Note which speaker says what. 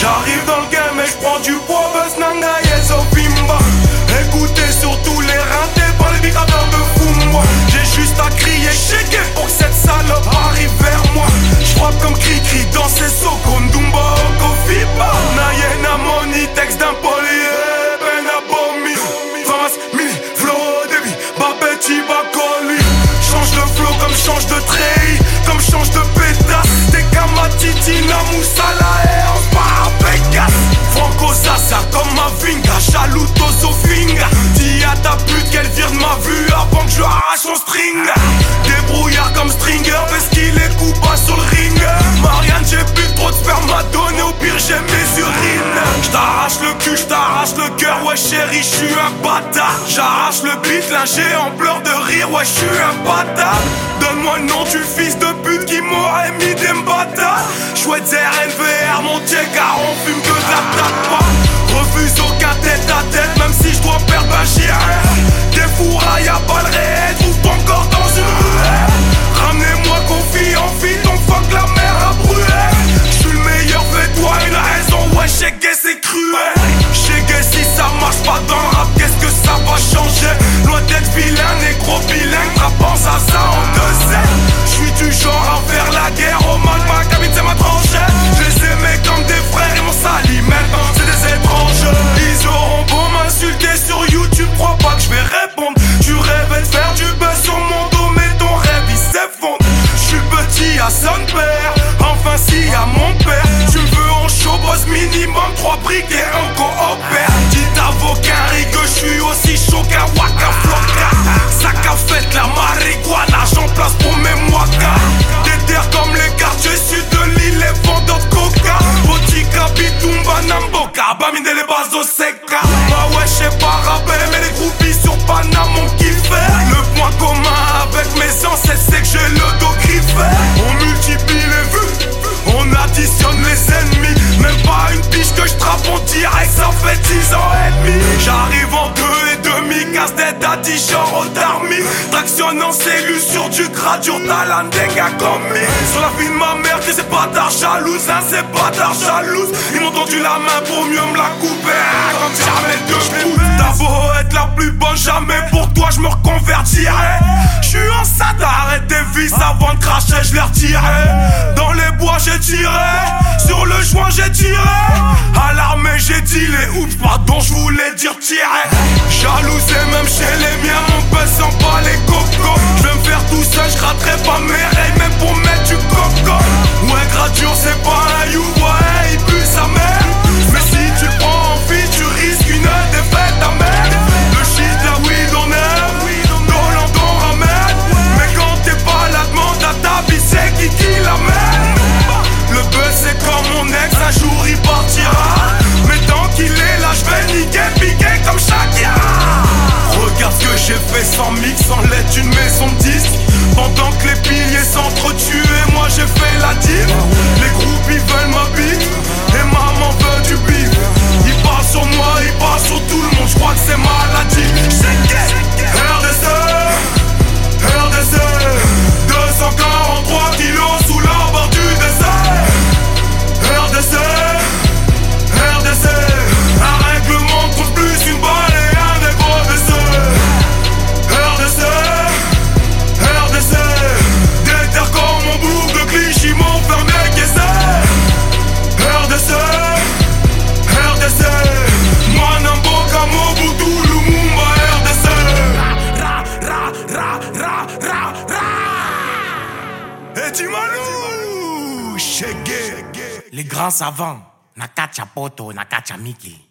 Speaker 1: J'arrive dans le game et je prends du poids. change de treillis, comme change de pétasse. T'es Kamachitina, Moussa, la haie, on. Franco Zaza, comme ma vinga, chaluto, sofinga. Dis à ta pute qu'elle vire de ma vue avant que je arrache son string. chérie, je suis un bâtard. J'arrache le beat, là j'ai en pleurs de rire, ouais, je suis un bâtard. Donne-moi le nom du fils de pute qui m'aurait mis des bâtards. Chouette RNVR, mon car on fume que de la. la guerre aux seca. Bajo ese paga, tête à genre d'armée Tractionne en cellule sur du gradur Talandeng a commis. Sur la vie de ma mère que c'est pas d'art jalouse Hein c'est pas d'art jalouse Ils m'ont tendu la main pour mieux me la couper. Comme jamais de coup T'as beau être la plus bonne jamais Pour toi je me reconvertirai. Je suis en sad arrête tes vis avant de cracher je les retirais Dans les bois j'ai tiré. Sur le joint j'ai tiré. À l'armée j'ai dit les oups pardon je voulais dire tirer. C'est même chez les miens, on passe en pas les cocos. Je vais me faire tout seul, je raterai pas merde.
Speaker 2: Les grands savants, Nakacha Poto, Nakacha Miki.